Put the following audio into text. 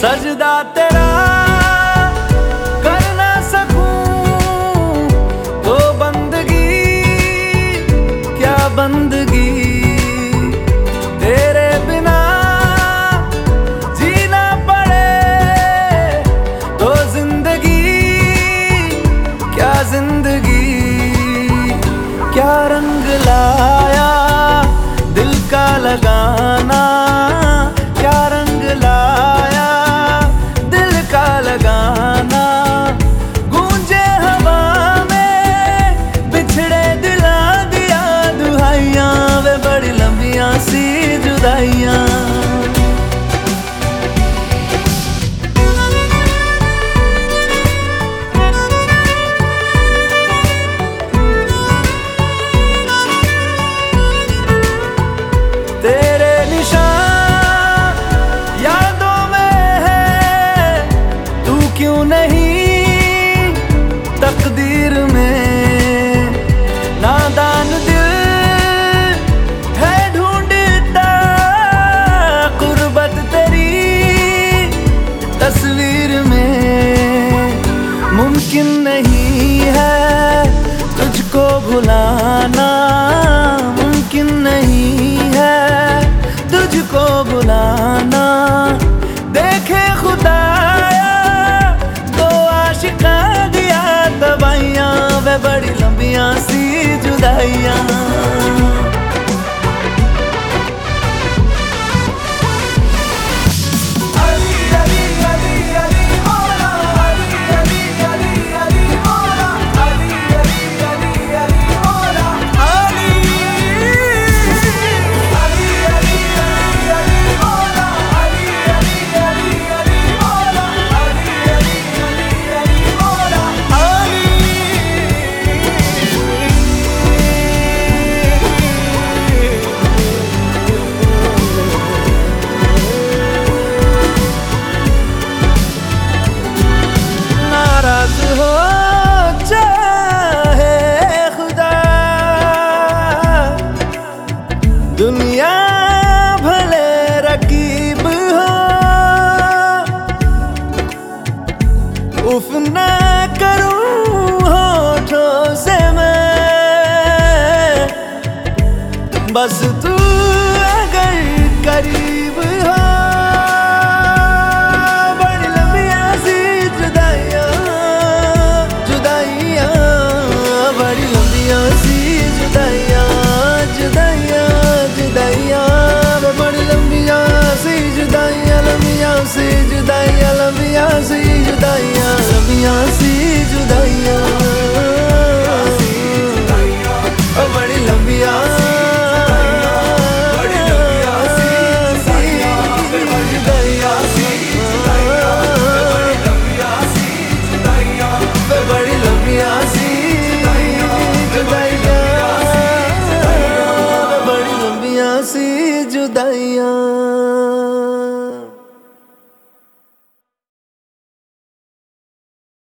सजदा तेरा ज़िंदगी, क्या रंग लाया, दिल का लगाना, क्या रंग लाया, दिल का लगाना, गूंजे हवा में बिछड़े दिला दिया, दुहाइयाँ वे बड़ी लंबियाँ सी जुदाइयाँ तेरे निशान यादों में है। तू क्यों नहीं तकदीर में? नादान दिल है ढूंढता, कुर्बत तेरी तस्वीर में। मुमकिन नहीं है तुझको भुलाना आशिका दिया दवाइयाँ वे बड़ी लंबिया सी जुदाइयाँ। करूँ होठों से मैं। बस तू जुदाइया।